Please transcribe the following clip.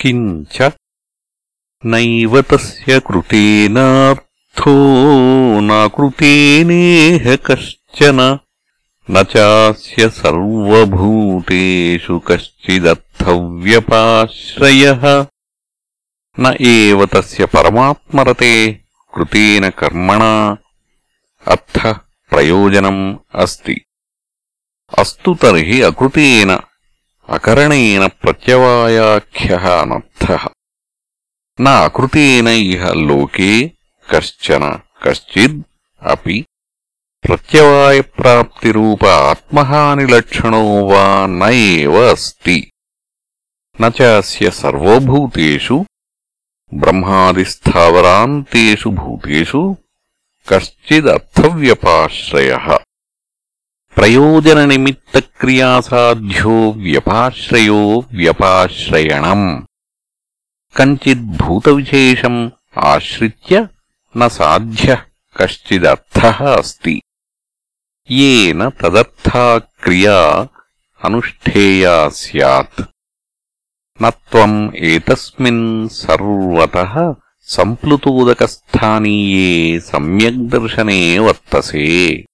किञ्च नैव तस्य कृतेनार्थो नाकृतेनेह कश्चन। न चास्य सर्वभूतेषु कश्चिदर्थव्यपाश्रयः। न एव तस्य परमात्मरते कृतेन कर्मणा अर्थः प्रयोजनम् अस्ति। अस्तु तर्हि अकृतेन అకరణేన ప్రత్యవాయాఖ్య అనర్థ. నా అకృతేన ఇహ లోకే కశ్చన కశ్చిద్ అపి ప్రత్యవాయప్రాప్తి రూప ఆత్మహాని లక్షణో వా నేవ అస్తి. నస్య సర్వభూతేషు బ్రహ్మాదిస్థావరాంతేషు భూతేషు కశ్చిదర్థవ్యపాశ్రయ. ప్రయోజననిమిత్తక్రియాసాధ్యో వ్యపాశ్రయో వ్యపాశ్రయణం. కంచిద్భూతవిశేషం ఆశ్రిత్య సాధ్య కశ్చిదర్థ అస్తి. ఏన తదర్థా క్రియా అనుష్ఠేయా సత్ నత్వం ఏతస్మిన్ సర్వత సంప్లుతోదకస్థానీయే సమ్యగ్దర్శనే వర్తసే.